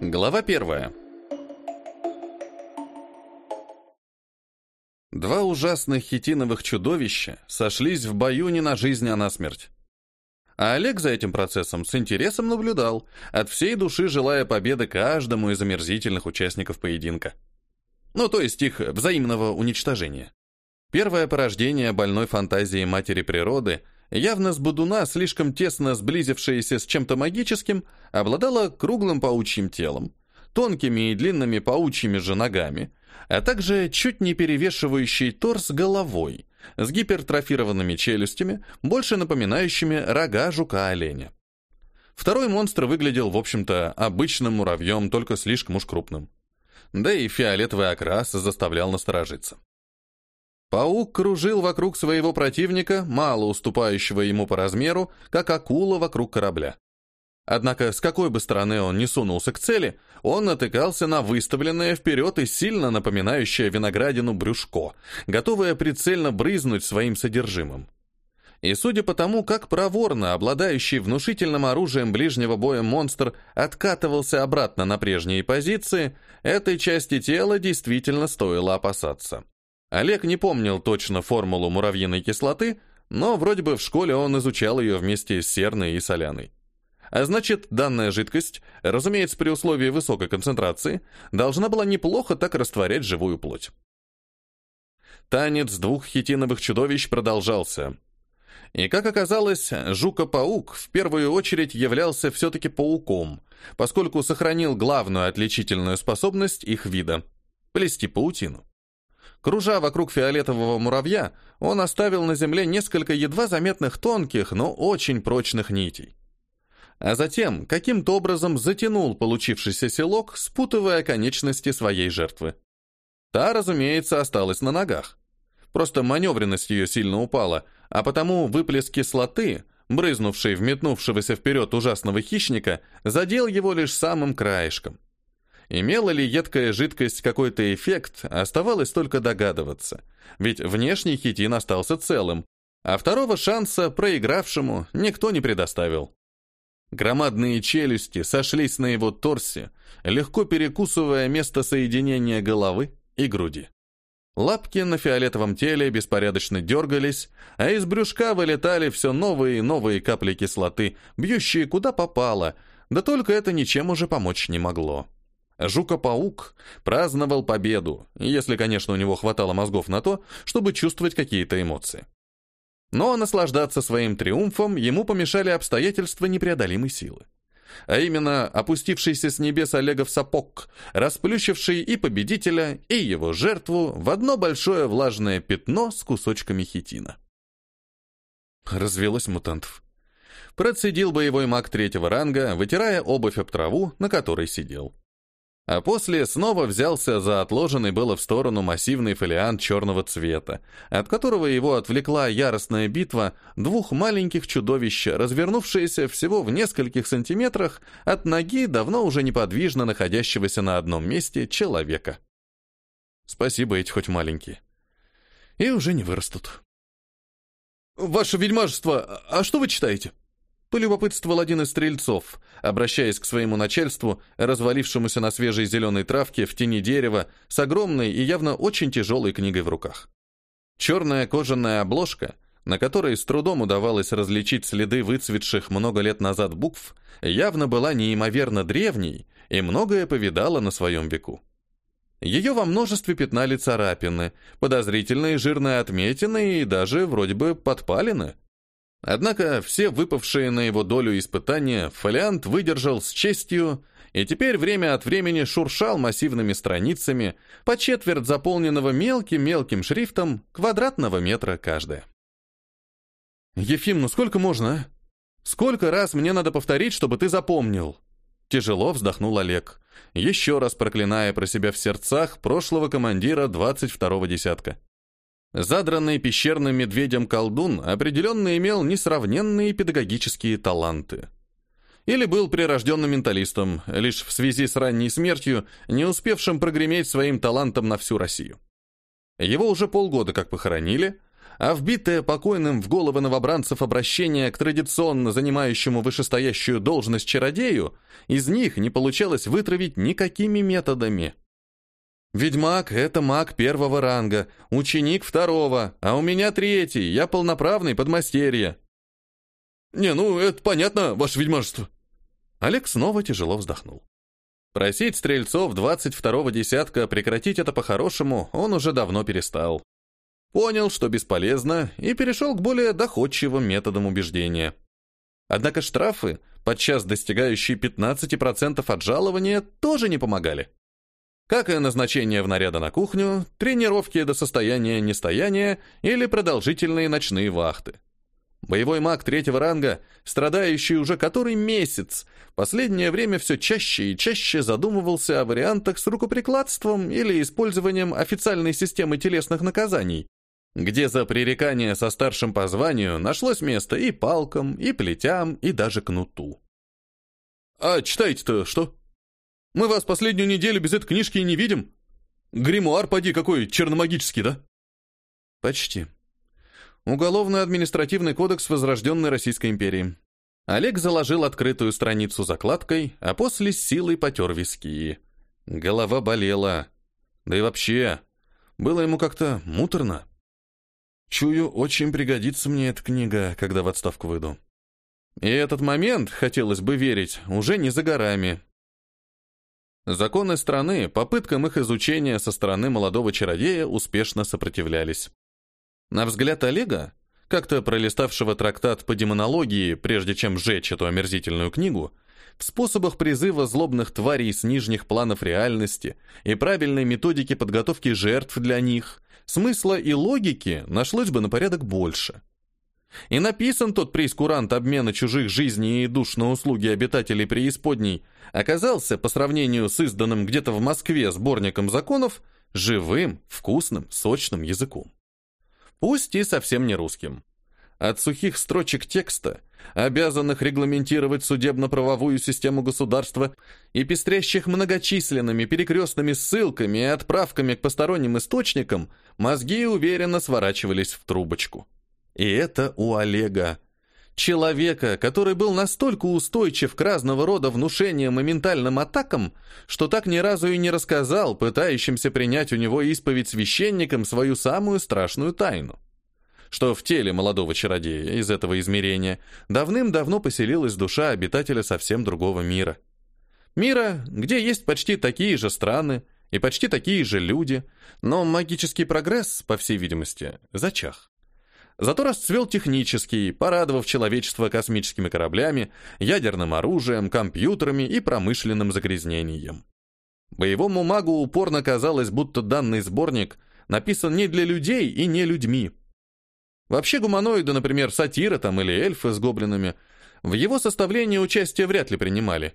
Глава первая. Два ужасных хитиновых чудовища сошлись в бою не на жизнь, а на смерть. А Олег за этим процессом с интересом наблюдал, от всей души желая победы каждому из омерзительных участников поединка. Ну, то есть их взаимного уничтожения. Первое порождение больной фантазии матери природы, явно с Будуна, слишком тесно сблизившееся с чем-то магическим, обладало круглым паучьим телом, тонкими и длинными паучьими же ногами, а также чуть не перевешивающий торс головой, с гипертрофированными челюстями, больше напоминающими рога жука-оленя. Второй монстр выглядел, в общем-то, обычным муравьем, только слишком уж крупным. Да и фиолетовый окрас заставлял насторожиться. Паук кружил вокруг своего противника, мало уступающего ему по размеру, как акула вокруг корабля. Однако, с какой бы стороны он ни сунулся к цели, он натыкался на выставленное вперед и сильно напоминающее виноградину брюшко, готовое прицельно брызнуть своим содержимым. И судя по тому, как проворно обладающий внушительным оружием ближнего боя монстр откатывался обратно на прежние позиции, этой части тела действительно стоило опасаться. Олег не помнил точно формулу муравьиной кислоты, но вроде бы в школе он изучал ее вместе с серной и соляной. А значит, данная жидкость, разумеется, при условии высокой концентрации, должна была неплохо так растворять живую плоть. Танец двух хитиновых чудовищ продолжался. И, как оказалось, жука-паук в первую очередь являлся все-таки пауком, поскольку сохранил главную отличительную способность их вида — плести паутину. Кружа вокруг фиолетового муравья, он оставил на земле несколько едва заметных тонких, но очень прочных нитей. А затем каким-то образом затянул получившийся селок, спутывая конечности своей жертвы. Та, разумеется, осталась на ногах. Просто маневренность ее сильно упала, а потому выплеск кислоты, брызнувший в метнувшегося вперед ужасного хищника, задел его лишь самым краешком. Имела ли едкая жидкость какой-то эффект, оставалось только догадываться, ведь внешний хитин остался целым, а второго шанса проигравшему никто не предоставил. Громадные челюсти сошлись на его торсе, легко перекусывая место соединения головы и груди. Лапки на фиолетовом теле беспорядочно дергались, а из брюшка вылетали все новые и новые капли кислоты, бьющие куда попало, да только это ничем уже помочь не могло. Жука-паук праздновал победу, если, конечно, у него хватало мозгов на то, чтобы чувствовать какие-то эмоции. Но наслаждаться своим триумфом ему помешали обстоятельства непреодолимой силы. А именно, опустившийся с небес Олегов сапог, расплющивший и победителя, и его жертву в одно большое влажное пятно с кусочками хитина. Развелось мутантов. Процедил боевой маг третьего ранга, вытирая обувь об траву, на которой сидел а после снова взялся за отложенный было в сторону массивный фолиант черного цвета, от которого его отвлекла яростная битва двух маленьких чудовищ, развернувшиеся всего в нескольких сантиметрах от ноги давно уже неподвижно находящегося на одном месте человека. Спасибо, эти хоть маленькие. И уже не вырастут. «Ваше ведьмажество, а что вы читаете?» Полюбопытствовал один из стрельцов, обращаясь к своему начальству, развалившемуся на свежей зеленой травке в тени дерева, с огромной и явно очень тяжелой книгой в руках. Черная кожаная обложка, на которой с трудом удавалось различить следы выцветших много лет назад букв, явно была неимоверно древней и многое повидала на своем веку. Ее во множестве пятнали царапины, подозрительные жирные отметины и даже вроде бы подпалины. Однако все выпавшие на его долю испытания фолиант выдержал с честью и теперь время от времени шуршал массивными страницами, по четверть заполненного мелким-мелким шрифтом, квадратного метра каждая. «Ефим, ну сколько можно, а? Сколько раз мне надо повторить, чтобы ты запомнил?» Тяжело вздохнул Олег, еще раз проклиная про себя в сердцах прошлого командира 22-го десятка. Задранный пещерным медведем колдун определенно имел несравненные педагогические таланты. Или был прирожденным менталистом, лишь в связи с ранней смертью, не успевшим прогреметь своим талантом на всю Россию. Его уже полгода как похоронили, а вбитое покойным в головы новобранцев обращение к традиционно занимающему вышестоящую должность чародею, из них не получалось вытравить никакими методами. Ведьмак — это маг первого ранга, ученик второго, а у меня третий, я полноправный подмастерье. «Не, ну, это понятно, ваше ведьмажество». Олег снова тяжело вздохнул. Просить стрельцов 22-го десятка прекратить это по-хорошему он уже давно перестал. Понял, что бесполезно, и перешел к более доходчивым методам убеждения. Однако штрафы, подчас достигающие 15% от жалования, тоже не помогали. Как и назначение в наряда на кухню, тренировки до состояния нестояния или продолжительные ночные вахты. Боевой маг третьего ранга, страдающий уже который месяц, последнее время все чаще и чаще задумывался о вариантах с рукоприкладством или использованием официальной системы телесных наказаний, где за пререкание со старшим по званию нашлось место и палкам, и плетям, и даже кнуту. «А читаете-то что? Мы вас последнюю неделю без этой книжки и не видим. Гримуар, поди, какой черномагический, да?» «Почти», Уголовно-административный кодекс Возрожденной Российской империи. Олег заложил открытую страницу закладкой, а после с силой потер виски. Голова болела. Да и вообще, было ему как-то муторно. Чую, очень пригодится мне эта книга, когда в отставку выйду. И этот момент, хотелось бы верить, уже не за горами. Законы страны, попыткам их изучения со стороны молодого чародея успешно сопротивлялись. На взгляд Олега, как-то пролиставшего трактат по демонологии, прежде чем сжечь эту омерзительную книгу, в способах призыва злобных тварей с нижних планов реальности и правильной методики подготовки жертв для них, смысла и логики нашлось бы на порядок больше. И написан тот прейскурант обмена чужих жизней и душ на услуги обитателей преисподней оказался, по сравнению с изданным где-то в Москве сборником законов, живым, вкусным, сочным языком пусть и совсем не русским. От сухих строчек текста, обязанных регламентировать судебно-правовую систему государства и пестрящих многочисленными перекрестными ссылками и отправками к посторонним источникам, мозги уверенно сворачивались в трубочку. И это у Олега. Человека, который был настолько устойчив к разного рода внушениям и ментальным атакам, что так ни разу и не рассказал пытающимся принять у него исповедь священникам свою самую страшную тайну. Что в теле молодого чародея из этого измерения давным-давно поселилась душа обитателя совсем другого мира. Мира, где есть почти такие же страны и почти такие же люди, но магический прогресс, по всей видимости, зачах. Зато расцвел технический, порадовав человечество космическими кораблями, ядерным оружием, компьютерами и промышленным загрязнением. Боевому магу упорно казалось, будто данный сборник написан не для людей и не людьми. Вообще гуманоиды, например, сатиры там или эльфы с гоблинами, в его составлении участие вряд ли принимали.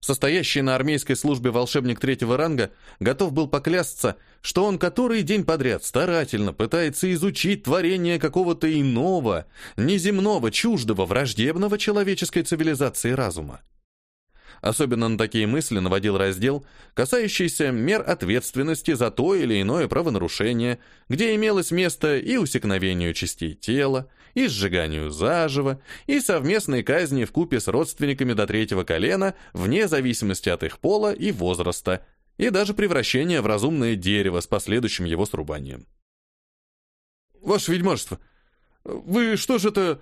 Состоящий на армейской службе волшебник третьего ранга готов был поклясться, что он который день подряд старательно пытается изучить творение какого-то иного, неземного, чуждого, враждебного человеческой цивилизации разума. Особенно на такие мысли наводил раздел, касающийся мер ответственности за то или иное правонарушение, где имелось место и усекновению частей тела, и сжиганию заживо, и совместной казни в купе с родственниками до третьего колена, вне зависимости от их пола и возраста, и даже превращение в разумное дерево с последующим его срубанием. «Ваше ведьмажество, вы что же это...»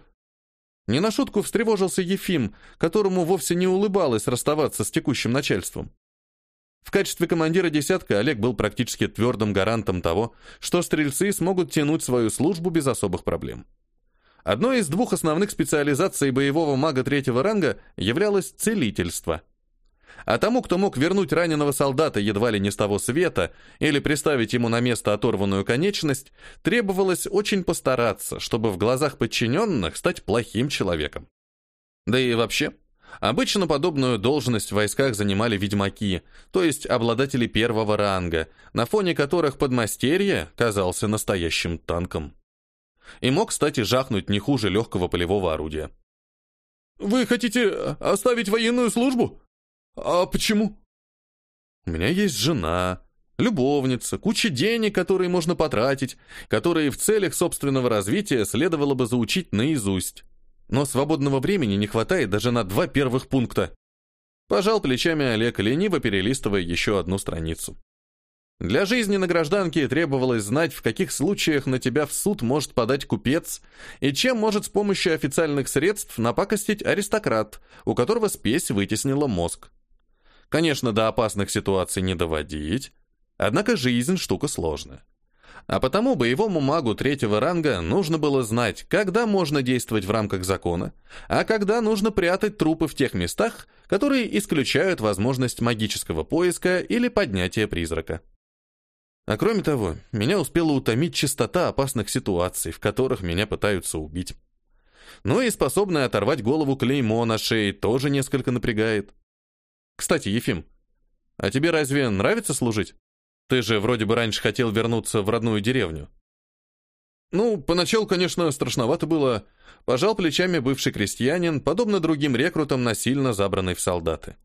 Не на шутку встревожился Ефим, которому вовсе не улыбалось расставаться с текущим начальством. В качестве командира десятка Олег был практически твердым гарантом того, что стрельцы смогут тянуть свою службу без особых проблем. Одной из двух основных специализаций боевого мага третьего ранга являлось целительство. А тому, кто мог вернуть раненого солдата едва ли не с того света или приставить ему на место оторванную конечность, требовалось очень постараться, чтобы в глазах подчиненных стать плохим человеком. Да и вообще, Обычно подобную должность в войсках занимали ведьмаки, то есть обладатели первого ранга, на фоне которых подмастерье казался настоящим танком и мог, кстати, жахнуть не хуже легкого полевого орудия. «Вы хотите оставить военную службу? А почему?» «У меня есть жена, любовница, куча денег, которые можно потратить, которые в целях собственного развития следовало бы заучить наизусть. Но свободного времени не хватает даже на два первых пункта. Пожал плечами Олег, лениво перелистывая еще одну страницу. Для жизни на гражданке требовалось знать, в каких случаях на тебя в суд может подать купец и чем может с помощью официальных средств напакостить аристократ, у которого спесь вытеснила мозг. Конечно, до опасных ситуаций не доводить, однако жизнь штука сложная. А потому боевому магу третьего ранга нужно было знать, когда можно действовать в рамках закона, а когда нужно прятать трупы в тех местах, которые исключают возможность магического поиска или поднятия призрака. А кроме того, меня успела утомить частота опасных ситуаций, в которых меня пытаются убить. Ну и способная оторвать голову клеймо на шее тоже несколько напрягает. Кстати, Ефим, а тебе разве нравится служить? Ты же вроде бы раньше хотел вернуться в родную деревню. Ну, поначалу, конечно, страшновато было. Пожал плечами бывший крестьянин, подобно другим рекрутам, насильно забранный в солдаты.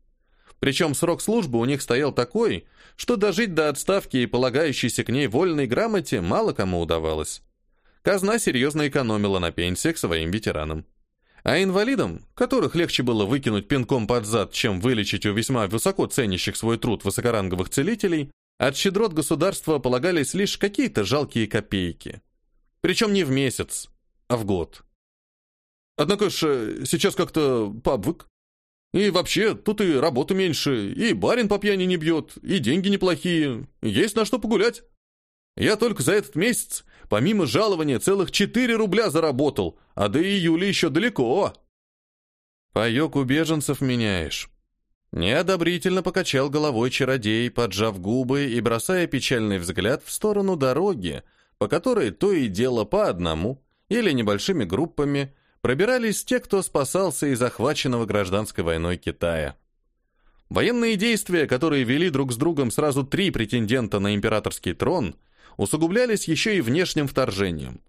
Причем срок службы у них стоял такой, что дожить до отставки и полагающейся к ней вольной грамоте мало кому удавалось. Казна серьезно экономила на пенсиях своим ветеранам. А инвалидам, которых легче было выкинуть пинком под зад, чем вылечить у весьма высоко ценящих свой труд высокоранговых целителей, от щедрот государства полагались лишь какие-то жалкие копейки. Причем не в месяц, а в год. Однако ж, э, сейчас как-то пообвык. И вообще, тут и работы меньше, и барин по пьяни не бьет, и деньги неплохие, есть на что погулять. Я только за этот месяц, помимо жалования, целых 4 рубля заработал, а до июля еще далеко. Паёк у беженцев меняешь. Неодобрительно покачал головой чародей, поджав губы и бросая печальный взгляд в сторону дороги, по которой то и дело по одному или небольшими группами пробирались те, кто спасался из захваченного гражданской войной Китая. Военные действия, которые вели друг с другом сразу три претендента на императорский трон, усугублялись еще и внешним вторжением.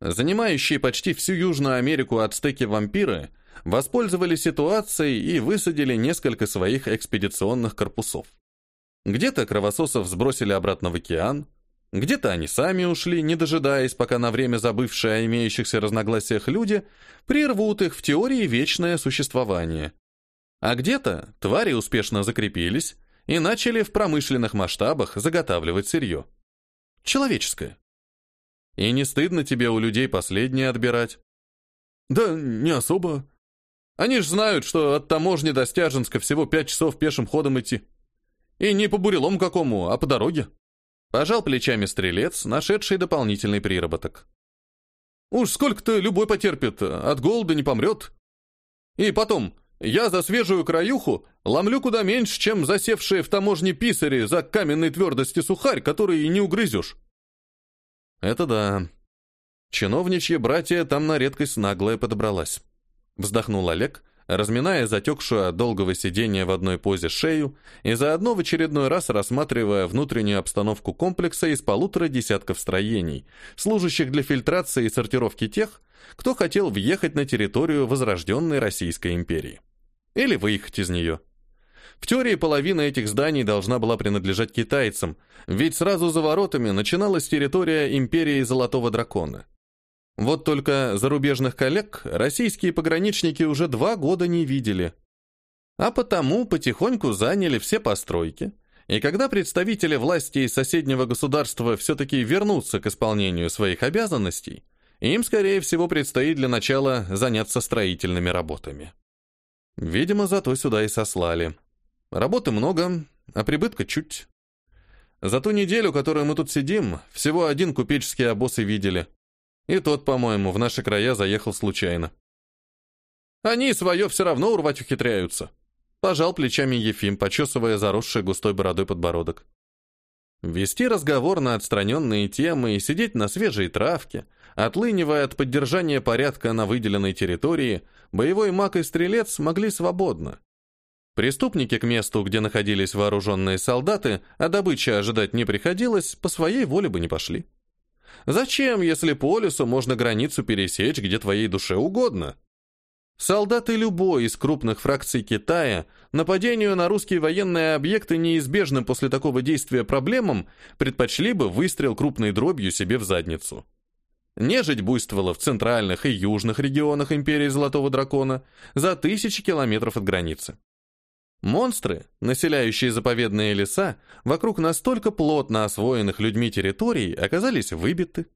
Занимающие почти всю Южную Америку ацтеки-вампиры воспользовались ситуацией и высадили несколько своих экспедиционных корпусов. Где-то кровососов сбросили обратно в океан, где-то они сами ушли, не дожидаясь, пока на время забывшие о имеющихся разногласиях люди прервут их в теории вечное существование. А где-то твари успешно закрепились и начали в промышленных масштабах заготавливать сырье. Человеческое. И не стыдно тебе у людей последнее отбирать? Да не особо. Они ж знают, что от таможни до Стяженска всего пять часов пешим ходом идти. И не по бурелому какому, а по дороге. Пожал плечами стрелец, нашедший дополнительный приработок. «Уж сколько-то любой потерпит, от голода не помрет. И потом, я за свежую краюху ломлю куда меньше, чем засевшие в таможне писари за каменной твердости сухарь, который и не угрызешь». «Это да. Чиновничье братья там на редкость наглая подобралась». Вздохнул Олег, разминая затекшую от долгого сидения в одной позе шею и заодно в очередной раз рассматривая внутреннюю обстановку комплекса из полутора десятков строений, служащих для фильтрации и сортировки тех, кто хотел въехать на территорию возрожденной Российской империи. Или выехать из нее. В теории половина этих зданий должна была принадлежать китайцам, ведь сразу за воротами начиналась территория империи Золотого Дракона – вот только зарубежных коллег российские пограничники уже два года не видели. А потому потихоньку заняли все постройки, и когда представители власти из соседнего государства все-таки вернутся к исполнению своих обязанностей, им, скорее всего, предстоит для начала заняться строительными работами. Видимо, зато сюда и сослали. Работы много, а прибытка чуть. За ту неделю, которую мы тут сидим, всего один купеческий обоз и видели. И тот, по-моему, в наши края заехал случайно. Они свое все равно урвать ухитряются. Пожал плечами Ефим, почесывая заросший густой бородой подбородок. Вести разговор на отстраненные темы и сидеть на свежей травке, отлынивая от поддержания порядка на выделенной территории, боевой маг и стрелец могли свободно. Преступники к месту, где находились вооруженные солдаты, а добычи ожидать не приходилось, по своей воле бы не пошли. Зачем, если по лесу можно границу пересечь, где твоей душе угодно? Солдаты любой из крупных фракций Китая нападению на русские военные объекты неизбежным после такого действия проблемам предпочли бы выстрел крупной дробью себе в задницу. Нежить буйствовала в центральных и южных регионах империи Золотого Дракона за тысячи километров от границы. Монстры, населяющие заповедные леса, вокруг настолько плотно освоенных людьми территорий, оказались выбиты.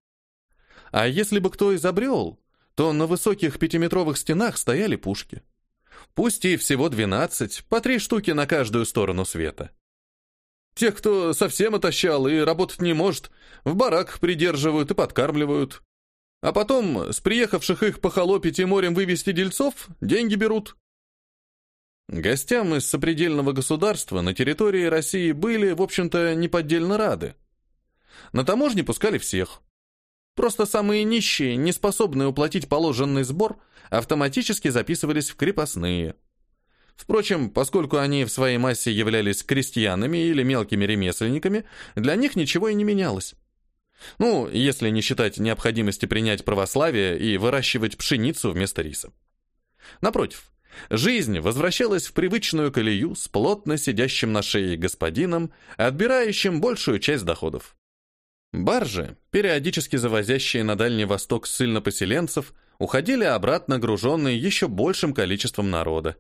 А если бы кто изобрел, то на высоких пятиметровых стенах стояли пушки. Пусть и всего 12, по три штуки на каждую сторону света. Тех, кто совсем отощал и работать не может, в бараках придерживают и подкармливают. А потом с приехавших их похолопить и морем вывести дельцов деньги берут. Гостям из сопредельного государства на территории России были, в общем-то, неподдельно рады. На таможне пускали всех. Просто самые нищие, не способные уплатить положенный сбор, автоматически записывались в крепостные. Впрочем, поскольку они в своей массе являлись крестьянами или мелкими ремесленниками, для них ничего и не менялось. Ну, если не считать необходимости принять православие и выращивать пшеницу вместо риса. Напротив, жизнь возвращалась в привычную колею с плотно сидящим на шее господином, отбирающим большую часть доходов. Баржи, периодически завозящие на Дальний Восток ссыльнопоселенцев, уходили обратно груженные еще большим количеством народа.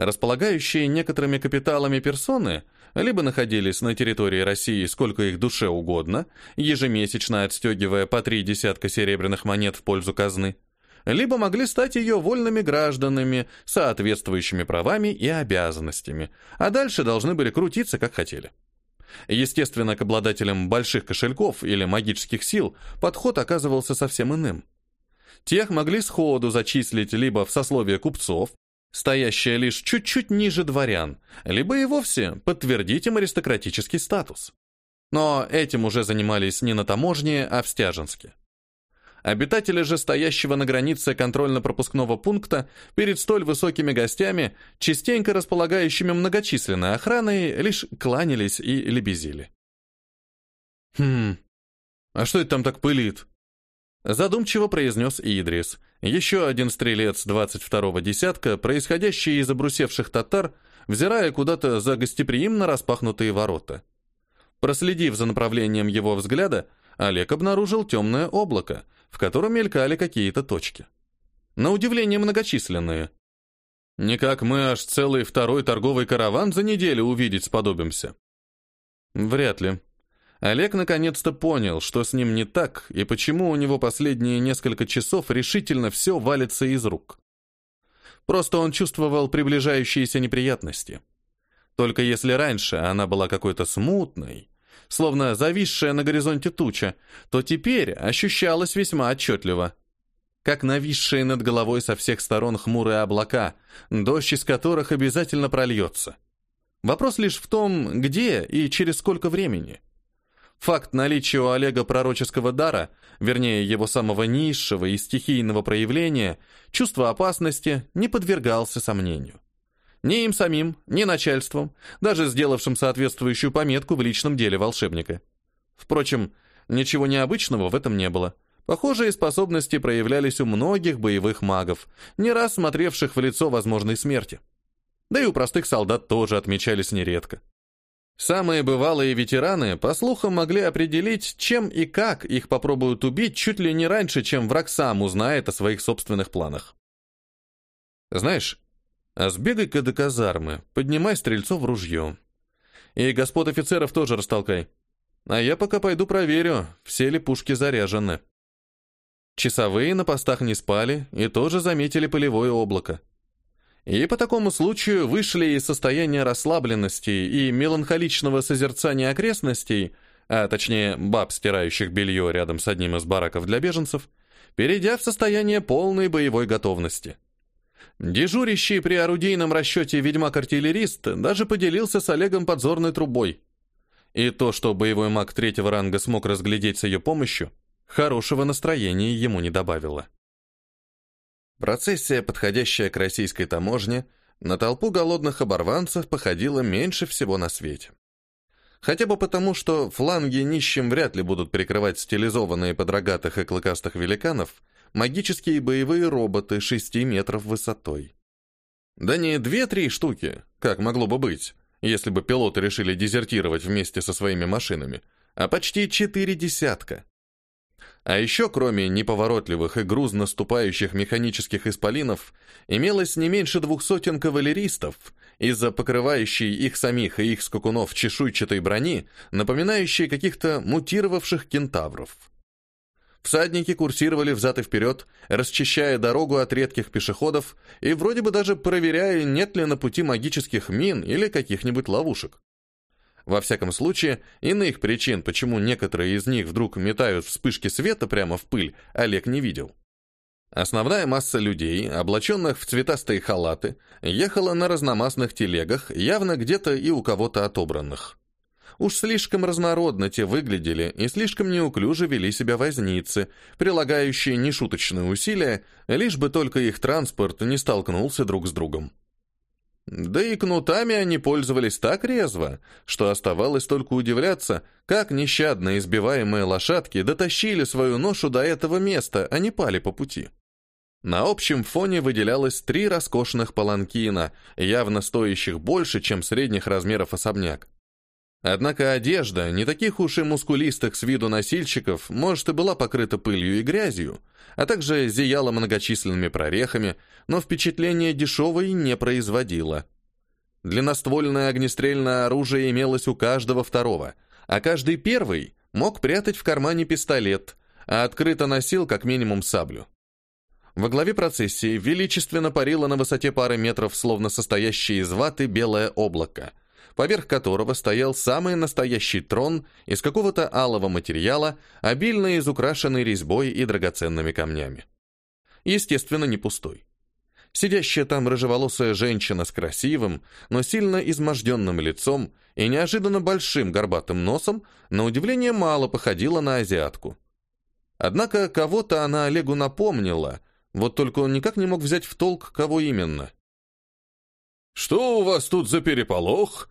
Располагающие некоторыми капиталами персоны либо находились на территории России сколько их душе угодно, ежемесячно отстегивая по три десятка серебряных монет в пользу казны, либо могли стать ее вольными гражданами, соответствующими правами и обязанностями, а дальше должны были крутиться, как хотели. Естественно, к обладателям больших кошельков или магических сил подход оказывался совсем иным. Тех могли сходу зачислить либо в сословие купцов, стоящее лишь чуть-чуть ниже дворян, либо и вовсе подтвердить им аристократический статус. Но этим уже занимались не на таможне, а в Стяженске. Обитатели же стоящего на границе контрольно-пропускного пункта перед столь высокими гостями, частенько располагающими многочисленной охраной, лишь кланялись и лебезили. «Хм, а что это там так пылит?» Задумчиво произнес Идрис, еще один стрелец 22-го десятка, происходящий из обрусевших татар, взирая куда-то за гостеприимно распахнутые ворота. Проследив за направлением его взгляда, Олег обнаружил темное облако, в котором мелькали какие-то точки. На удивление многочисленные. Никак мы аж целый второй торговый караван за неделю увидеть сподобимся. Вряд ли. Олег наконец-то понял, что с ним не так и почему у него последние несколько часов решительно все валится из рук. Просто он чувствовал приближающиеся неприятности. Только если раньше она была какой-то смутной, словно зависшая на горизонте туча, то теперь ощущалась весьма отчетливо. Как нависшие над головой со всех сторон хмурые облака, дождь из которых обязательно прольется. Вопрос лишь в том, где и через сколько времени. Факт наличия у Олега пророческого дара, вернее, его самого низшего и стихийного проявления, чувство опасности не подвергался сомнению. Ни им самим, ни начальством, даже сделавшим соответствующую пометку в личном деле волшебника. Впрочем, ничего необычного в этом не было. Похожие способности проявлялись у многих боевых магов, не раз смотревших в лицо возможной смерти. Да и у простых солдат тоже отмечались нередко. Самые бывалые ветераны, по слухам, могли определить, чем и как их попробуют убить чуть ли не раньше, чем враг сам узнает о своих собственных планах. Знаешь, а сбегай-ка до казармы, поднимай стрельцов в ружье. И господ офицеров тоже растолкай. А я пока пойду проверю, все ли пушки заряжены. Часовые на постах не спали и тоже заметили полевое облако. И по такому случаю вышли из состояния расслабленности и меланхоличного созерцания окрестностей, а точнее баб, стирающих белье рядом с одним из бараков для беженцев, перейдя в состояние полной боевой готовности. Дежурящий при орудийном расчете ведьмак-артиллерист даже поделился с Олегом подзорной трубой. И то, что боевой маг третьего ранга смог разглядеть с ее помощью, хорошего настроения ему не добавило. Процессия, подходящая к российской таможне, на толпу голодных оборванцев походила меньше всего на свете. Хотя бы потому, что фланги нищим вряд ли будут прикрывать стилизованные под рогатых и клыкастых великанов, магические боевые роботы 6 метров высотой. Да не две-три штуки, как могло бы быть, если бы пилоты решили дезертировать вместе со своими машинами, а почти четыре десятка. А еще, кроме неповоротливых и грузно ступающих механических исполинов, имелось не меньше двух сотен кавалеристов, из-за покрывающей их самих и их скакунов чешуйчатой брони, напоминающей каких-то мутировавших кентавров. Всадники курсировали взад и вперед, расчищая дорогу от редких пешеходов и вроде бы даже проверяя, нет ли на пути магических мин или каких-нибудь ловушек. Во всяком случае, иных причин, почему некоторые из них вдруг метают вспышки света прямо в пыль, Олег не видел. Основная масса людей, облаченных в цветастые халаты, ехала на разномастных телегах, явно где-то и у кого-то отобранных. Уж слишком разнородно те выглядели и слишком неуклюже вели себя возницы, прилагающие нешуточные усилия, лишь бы только их транспорт не столкнулся друг с другом. Да и кнутами они пользовались так резво, что оставалось только удивляться, как нещадно избиваемые лошадки дотащили свою ношу до этого места, а не пали по пути. На общем фоне выделялось три роскошных паланкина, явно стоящих больше, чем средних размеров особняк. Однако одежда не таких уж и мускулистых с виду носильщиков, может, и была покрыта пылью и грязью, а также зияла многочисленными прорехами, но впечатление дешевой не производило. Длинноствольное огнестрельное оружие имелось у каждого второго, а каждый первый мог прятать в кармане пистолет, а открыто носил как минимум саблю. Во главе процессии величественно парило на высоте пары метров, словно состоящее из ваты белое облако, поверх которого стоял самый настоящий трон из какого-то алого материала, обильно изукрашенный резьбой и драгоценными камнями. Естественно, не пустой. Сидящая там рыжеволосая женщина с красивым, но сильно изможденным лицом и неожиданно большим горбатым носом, на удивление мало походила на азиатку. Однако кого-то она Олегу напомнила, вот только он никак не мог взять в толк, кого именно. «Что у вас тут за переполох?»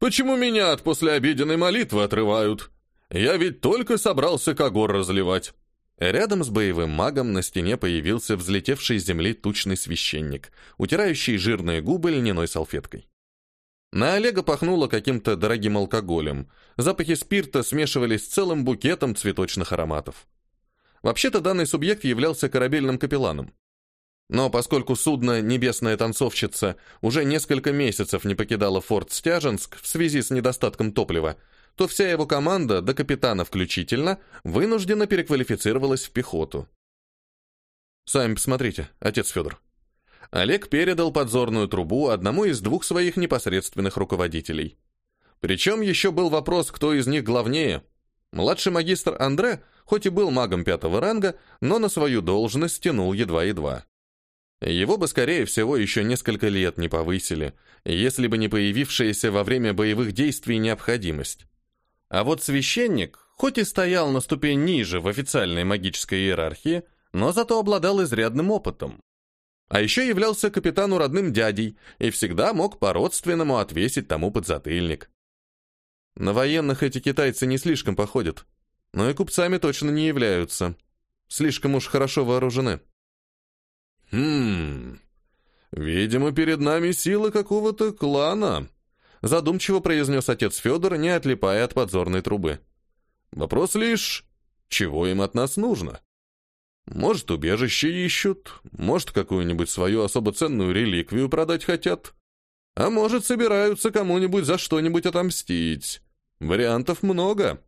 Почему меня от послеобеденной молитвы отрывают? Я ведь только собрался когор разливать». Рядом с боевым магом на стене появился взлетевший с земли тучный священник, утирающий жирные губы льняной салфеткой. На Олега пахнуло каким-то дорогим алкоголем. Запахи спирта смешивались с целым букетом цветочных ароматов. Вообще-то данный субъект являлся корабельным капелланом. Но поскольку судно «Небесная танцовщица» уже несколько месяцев не покидало форт Стяженск в связи с недостатком топлива, то вся его команда, до капитана включительно, вынуждена переквалифицировалась в пехоту. «Сами посмотрите, отец Федор». Олег передал подзорную трубу одному из двух своих непосредственных руководителей. Причем еще был вопрос, кто из них главнее. Младший магистр Андре, хоть и был магом пятого ранга, но на свою должность тянул едва-едва. Его бы, скорее всего, еще несколько лет не повысили, если бы не появившаяся во время боевых действий необходимость. А вот священник, хоть и стоял на ступень ниже в официальной магической иерархии, но зато обладал изрядным опытом. А еще являлся капитану родным дядей и всегда мог по-родственному отвесить тому подзатыльник. На военных эти китайцы не слишком походят, но и купцами точно не являются. Слишком уж хорошо вооружены. «Хм... Видимо, перед нами сила какого-то клана», задумчиво произнес отец Федор, не отлипая от подзорной трубы. «Вопрос лишь, чего им от нас нужно? Может, убежище ищут, может, какую-нибудь свою особо ценную реликвию продать хотят, а может, собираются кому-нибудь за что-нибудь отомстить. Вариантов много».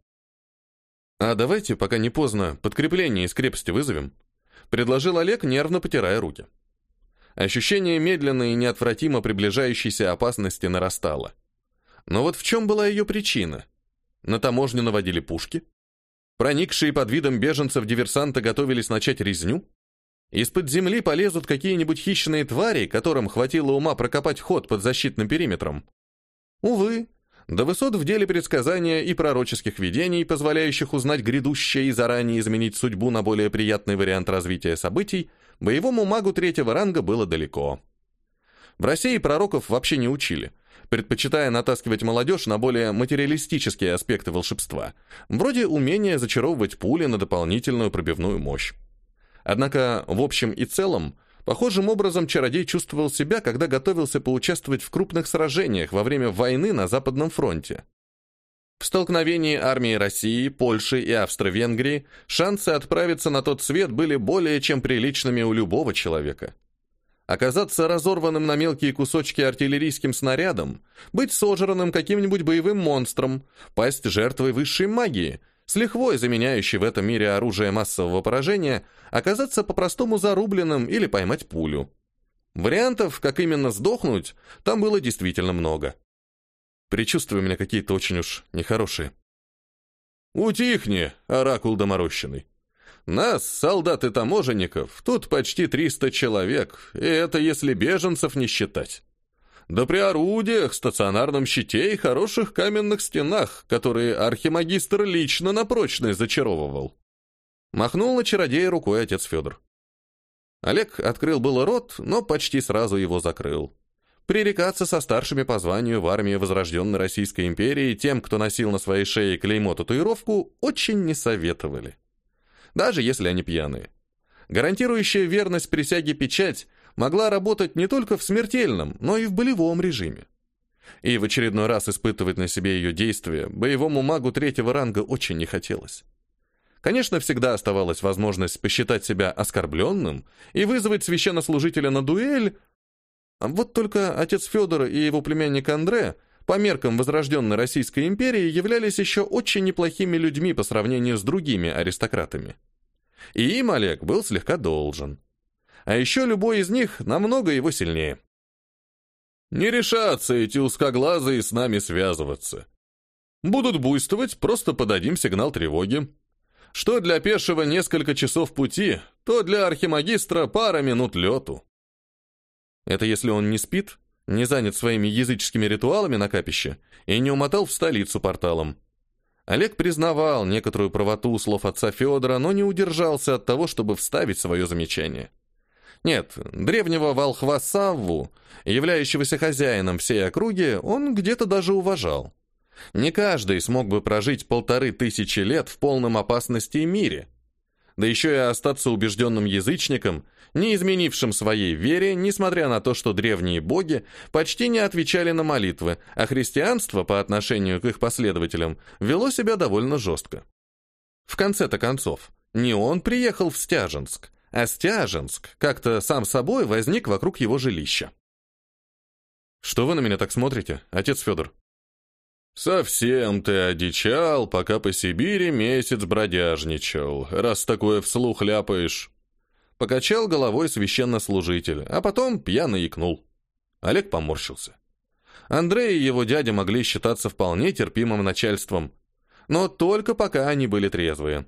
«А давайте, пока не поздно, подкрепление из крепости вызовем», предложил Олег, нервно потирая руки. Ощущение медленной и неотвратимо приближающейся опасности нарастало. Но вот в чем была ее причина? На таможню наводили пушки? Проникшие под видом беженцев диверсанты готовились начать резню? Из-под земли полезут какие-нибудь хищные твари, которым хватило ума прокопать ход под защитным периметром? Увы, до высот в деле предсказания и пророческих видений, позволяющих узнать грядущее и заранее изменить судьбу на более приятный вариант развития событий, боевому магу третьего ранга было далеко. В России пророков вообще не учили, предпочитая натаскивать молодежь на более материалистические аспекты волшебства, вроде умения зачаровывать пули на дополнительную пробивную мощь. Однако, в общем и целом, похожим образом чародей чувствовал себя, когда готовился поучаствовать в крупных сражениях во время войны на Западном фронте. В столкновении армии России, Польши и Австро-Венгрии шансы отправиться на тот свет были более чем приличными у любого человека. Оказаться разорванным на мелкие кусочки артиллерийским снарядом, быть сожранным каким-нибудь боевым монстром, пасть жертвой высшей магии, с лихвой заменяющей в этом мире оружие массового поражения, оказаться по-простому зарубленным или поймать пулю. Вариантов, как именно сдохнуть, там было действительно много. Предчувствия у меня какие-то очень уж нехорошие. «Утихни, оракул доморощенный. Нас, солдат и таможенников, тут почти 300 человек, и это если беженцев не считать. Да при орудиях, стационарном щите и хороших каменных стенах, которые архимагистр лично на прочность зачаровывал. Махнул на чародея рукой отец Федор. Олег открыл было рот, но почти сразу его закрыл. Пререкаться со старшими по званию в армии Возрожденной Российской империи тем, кто носил на своей шее клеймо-татуировку, очень не советовали даже если они пьяные. Гарантирующая верность присяге печать могла работать не только в смертельном, но и в болевом режиме. И в очередной раз испытывать на себе ее действие боевому магу третьего ранга очень не хотелось. Конечно, всегда оставалась возможность посчитать себя оскорбленным и вызвать священнослужителя на дуэль, вот только отец Федора и его племянник Андре по меркам возрожденной Российской империи являлись еще очень неплохими людьми по сравнению с другими аристократами. И им Олег был слегка должен. А еще любой из них намного его сильнее. Не решатся эти узкоглазые с нами связываться. Будут буйствовать, просто подадим сигнал тревоги. Что для пешего несколько часов пути, то для архимагистра пара минут лету. Это если он не спит, не занят своими языческими ритуалами на капище и не умотал в столицу порталом. Олег признавал некоторую правоту слов отца Федора, но не удержался от того, чтобы вставить свое замечание. Нет, древнего волхва Савву, являющегося хозяином всей округи, он где-то даже уважал. Не каждый смог бы прожить полторы тысячи лет в полном опасности мире, да еще и остаться убежденным язычником, не изменившим своей вере, несмотря на то, что древние боги почти не отвечали на молитвы, а христианство по отношению к их последователям вело себя довольно жестко. В конце-то концов, не он приехал в Стяженск, а Стяженск как-то сам собой возник вокруг его жилища. «Что вы на меня так смотрите, отец Федор?» «Совсем ты одичал, пока по Сибири месяц бродяжничал, раз такое вслух ляпаешь». Покачал головой священнослужитель, а потом пьяно икнул. Олег поморщился. Андрей и его дядя могли считаться вполне терпимым начальством, но только пока они были трезвые.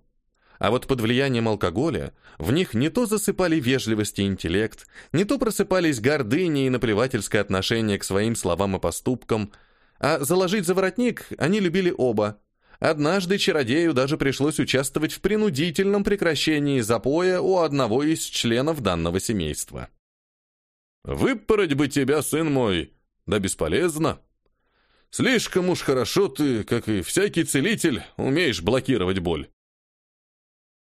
А вот под влиянием алкоголя в них не то засыпали вежливость и интеллект, не то просыпались гордыни и наплевательское отношение к своим словам и поступкам – а заложить за воротник они любили оба. Однажды чародею даже пришлось участвовать в принудительном прекращении запоя у одного из членов данного семейства. «Выпороть бы тебя, сын мой, да бесполезно. Слишком уж хорошо ты, как и всякий целитель, умеешь блокировать боль».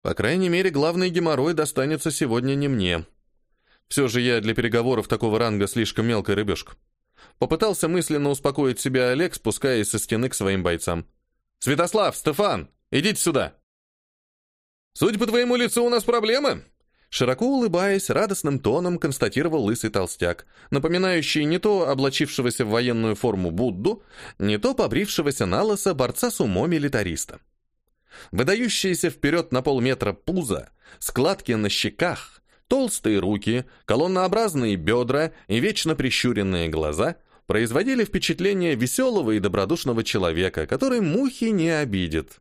По крайней мере, главный геморрой достанется сегодня не мне. Все же я для переговоров такого ранга слишком мелкая рыбешка. Попытался мысленно успокоить себя Олег, спускаясь со стены к своим бойцам. «Святослав, Стефан, идите сюда!» «Судя по твоему лицу, у нас проблемы!» Широко улыбаясь, радостным тоном констатировал лысый толстяк, напоминающий не то облачившегося в военную форму Будду, не то побрившегося на лысо борца с умо-милитариста. Выдающиеся вперед на полметра пузо, складки на щеках, толстые руки, колоннообразные бедра и вечно прищуренные глаза производили впечатление веселого и добродушного человека, который мухи не обидит.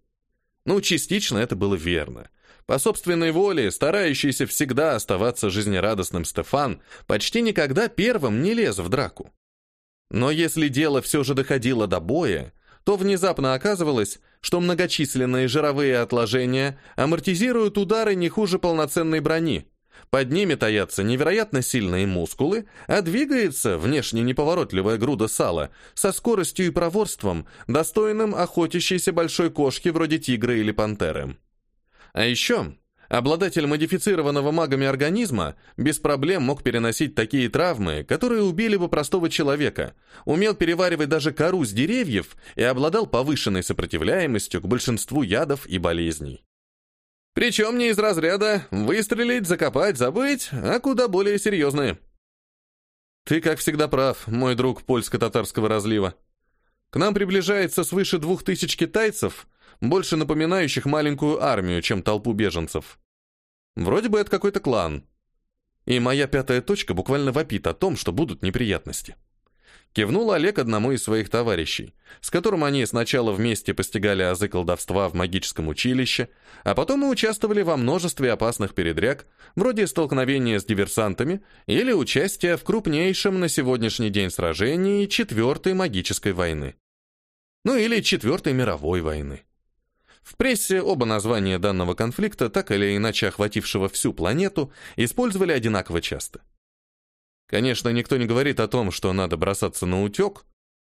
Ну, частично это было верно. По собственной воле, старающийся всегда оставаться жизнерадостным Стефан, почти никогда первым не лез в драку. Но если дело все же доходило до боя, то внезапно оказывалось, что многочисленные жировые отложения амортизируют удары не хуже полноценной брони, под ними таятся невероятно сильные мускулы, а двигается внешне неповоротливая груда сала со скоростью и проворством, достойным охотящейся большой кошки вроде тигра или пантеры. А еще Обладатель модифицированного магами организма без проблем мог переносить такие травмы, которые убили бы простого человека, умел переваривать даже кору с деревьев и обладал повышенной сопротивляемостью к большинству ядов и болезней. Причем не из разряда «выстрелить, закопать, забыть», а куда более серьезные. Ты, как всегда, прав, мой друг польско-татарского разлива. К нам приближается свыше двух тысяч китайцев, больше напоминающих маленькую армию, чем толпу беженцев. Вроде бы это какой-то клан. И моя пятая точка буквально вопит о том, что будут неприятности. Кивнул Олег одному из своих товарищей, с которым они сначала вместе постигали азы колдовства в магическом училище, а потом и участвовали во множестве опасных передряг, вроде столкновения с диверсантами или участия в крупнейшем на сегодняшний день сражении Четвертой магической войны. Ну или Четвертой мировой войны. В прессе оба названия данного конфликта, так или иначе охватившего всю планету, использовали одинаково часто. Конечно, никто не говорит о том, что надо бросаться на утек,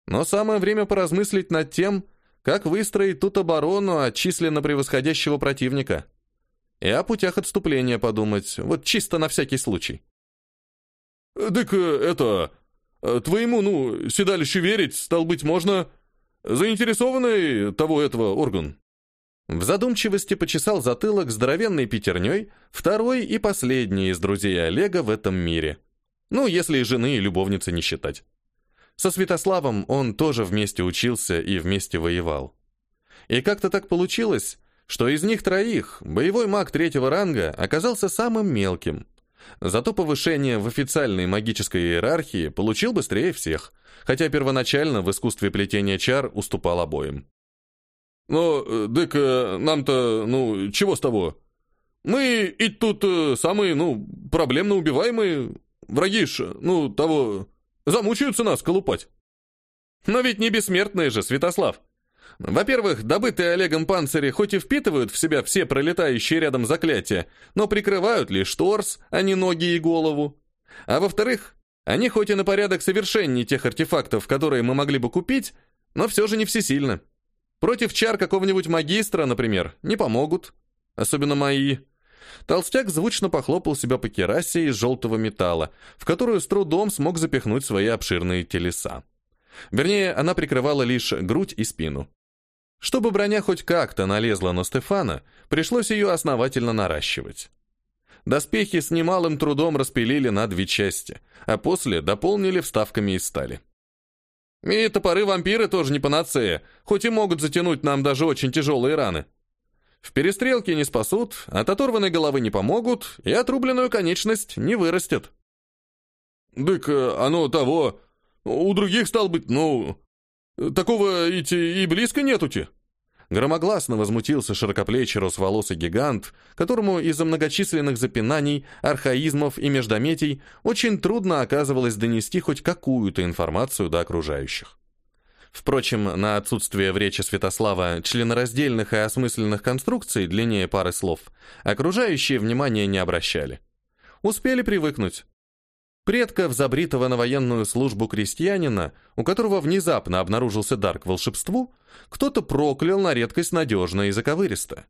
но самое время поразмыслить над тем, как выстроить тут оборону от численно превосходящего противника. И о путях отступления подумать, вот чисто на всякий случай. «Так э, это... Э, твоему, ну, седалищу верить, стал быть, можно... Заинтересованный того этого орган?» В задумчивости почесал затылок здоровенной пятерней, второй и последний из друзей Олега в этом мире. Ну, если и жены и любовницы не считать. Со Святославом он тоже вместе учился и вместе воевал. И как-то так получилось, что из них троих боевой маг третьего ранга оказался самым мелким. Зато повышение в официальной магической иерархии получил быстрее всех, хотя первоначально в искусстве плетения чар уступал обоим. Э, дык, э, нам-то, ну, чего с того? Мы и тут э, самые, ну, проблемно убиваемые. Враги ж, ну, того, замучаются нас колупать. Но ведь не бессмертные же, Святослав. Во-первых, добытые Олегом панцири хоть и впитывают в себя все пролетающие рядом заклятия, но прикрывают лишь торс, а не ноги и голову. А во-вторых, они хоть и на порядок совершеннее тех артефактов, которые мы могли бы купить, но все же не всесильны. Против чар какого-нибудь магистра, например, не помогут. Особенно мои. Толстяк звучно похлопал себя по керасе из желтого металла, в которую с трудом смог запихнуть свои обширные телеса. Вернее, она прикрывала лишь грудь и спину. Чтобы броня хоть как-то налезла на Стефана, пришлось ее основательно наращивать. Доспехи с немалым трудом распилили на две части, а после дополнили вставками из стали. И топоры-вампиры тоже не панацея, хоть и могут затянуть нам даже очень тяжелые раны. В перестрелке не спасут, от оторванной головы не помогут, и отрубленную конечность не вырастет. «Дык, э, оно того... У других, стал быть, ну... Такого идти и близко нетути». Громогласно возмутился широкоплечий росволосый гигант, которому из-за многочисленных запинаний, архаизмов и междометий очень трудно оказывалось донести хоть какую-то информацию до окружающих. Впрочем, на отсутствие в речи Святослава членораздельных и осмысленных конструкций длиннее пары слов окружающие внимания не обращали. Успели привыкнуть. Предков, забритого на военную службу крестьянина, у которого внезапно обнаружился дар к волшебству, кто-то проклял на редкость надежно и заковыристо.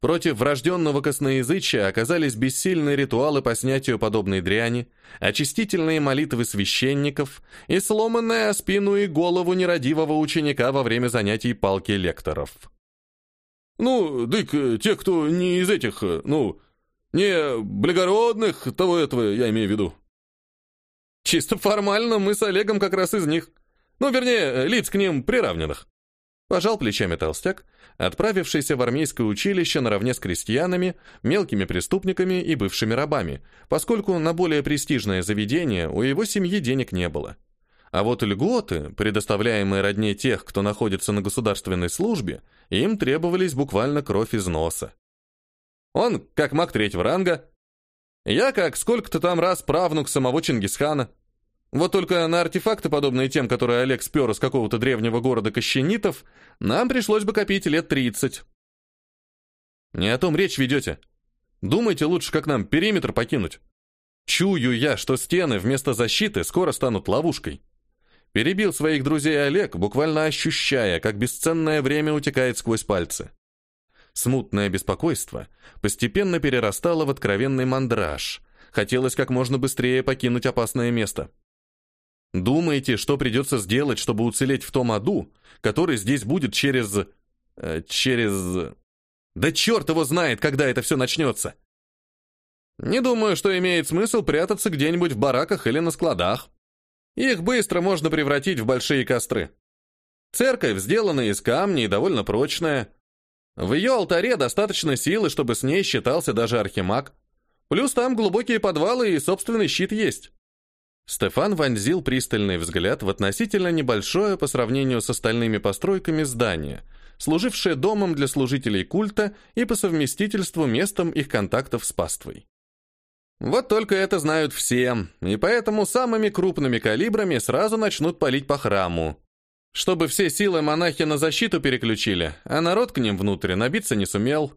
Против врожденного косноязычия оказались бессильные ритуалы по снятию подобной дряни, очистительные молитвы священников и сломанная спину и голову нерадивого ученика во время занятий палки лекторов. «Ну, дык, те, кто не из этих, ну, не благородных, того этого я имею в виду», Чисто формально мы с Олегом как раз из них. Ну, вернее, лиц к ним приравненных. Пожал плечами толстяк, отправившийся в армейское училище наравне с крестьянами, мелкими преступниками и бывшими рабами, поскольку на более престижное заведение у его семьи денег не было. А вот льготы, предоставляемые родне тех, кто находится на государственной службе, им требовались буквально кровь из носа. Он, как маг третьего ранга, я как сколько-то там раз правнук самого Чингисхана. Вот только на артефакты, подобные тем, которые Олег спер из какого-то древнего города Кощенитов, нам пришлось бы копить лет 30. Не о том речь ведете. Думайте лучше, как нам периметр покинуть. Чую я, что стены вместо защиты скоро станут ловушкой. Перебил своих друзей Олег, буквально ощущая, как бесценное время утекает сквозь пальцы. Смутное беспокойство постепенно перерастало в откровенный мандраж. Хотелось как можно быстрее покинуть опасное место. Думаете, что придется сделать, чтобы уцелеть в том аду, который здесь будет через... Э, через... Да черт его знает, когда это все начнется! Не думаю, что имеет смысл прятаться где-нибудь в бараках или на складах. Их быстро можно превратить в большие костры. Церковь сделана из камня и довольно прочная. В ее алтаре достаточно силы, чтобы с ней считался даже архимаг. Плюс там глубокие подвалы и собственный щит есть. Стефан вонзил пристальный взгляд в относительно небольшое по сравнению с остальными постройками здание, служившее домом для служителей культа и по совместительству местом их контактов с паствой. Вот только это знают все, и поэтому самыми крупными калибрами сразу начнут палить по храму, чтобы все силы монахи на защиту переключили, а народ к ним внутрь набиться не сумел.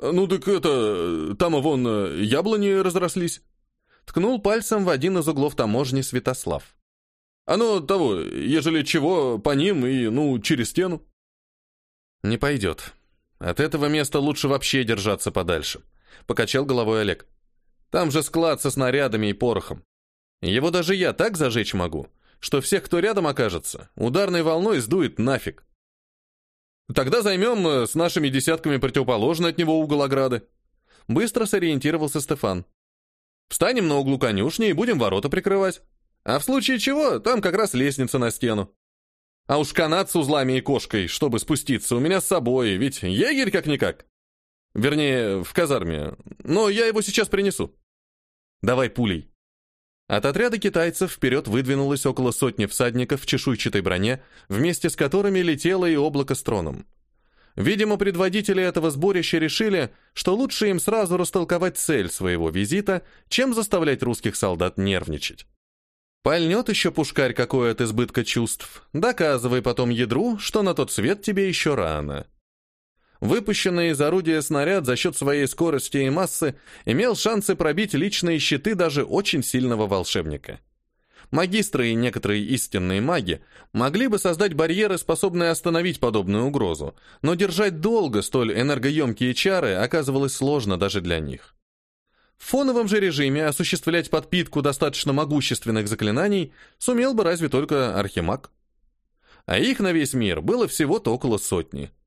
«Ну так это... там вон э, яблони разрослись». Ткнул пальцем в один из углов таможни Святослав. «Оно «А ну, того, ежели чего, по ним и, ну, через стену». «Не пойдет. От этого места лучше вообще держаться подальше», — покачал головой Олег. «Там же склад со снарядами и порохом. Его даже я так зажечь могу, что всех, кто рядом окажется, ударной волной сдует нафиг. Тогда займем э, с нашими десятками противоположный от него угол ограды. Быстро сориентировался Стефан. Встанем на углу конюшни и будем ворота прикрывать. А в случае чего, там как раз лестница на стену. А уж канат с узлами и кошкой, чтобы спуститься, у меня с собой, ведь егерь как-никак. Вернее, в казарме. Но я его сейчас принесу. Давай пулей. От отряда китайцев вперед выдвинулось около сотни всадников в чешуйчатой броне, вместе с которыми летело и облако с троном. Видимо, предводители этого сборища решили, что лучше им сразу растолковать цель своего визита, чем заставлять русских солдат нервничать. Пальнет еще пушкарь какой от избытка чувств, доказывай потом ядру, что на тот свет тебе еще рано. Выпущенный из орудия снаряд за счет своей скорости и массы имел шансы пробить личные щиты даже очень сильного волшебника. Магистры и некоторые истинные маги могли бы создать барьеры, способные остановить подобную угрозу, но держать долго столь энергоемкие чары оказывалось сложно даже для них. В фоновом же режиме осуществлять подпитку достаточно могущественных заклинаний сумел бы разве только архимаг. А их на весь мир было всего-то около сотни –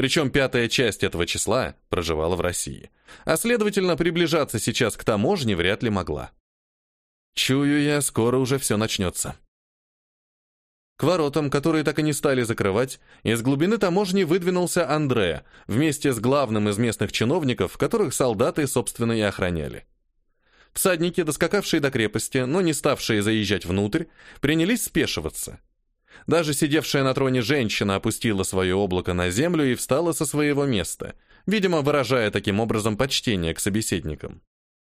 причем пятая часть этого числа проживала в России, а следовательно, приближаться сейчас к таможне вряд ли могла. Чую я, скоро уже все начнется. К воротам, которые так и не стали закрывать, из глубины таможни выдвинулся Андре вместе с главным из местных чиновников, которых солдаты, собственно, и охраняли. Всадники, доскакавшие до крепости, но не ставшие заезжать внутрь, принялись спешиваться – даже сидевшая на троне женщина опустила свое облако на землю и встала со своего места, видимо, выражая таким образом почтение к собеседникам.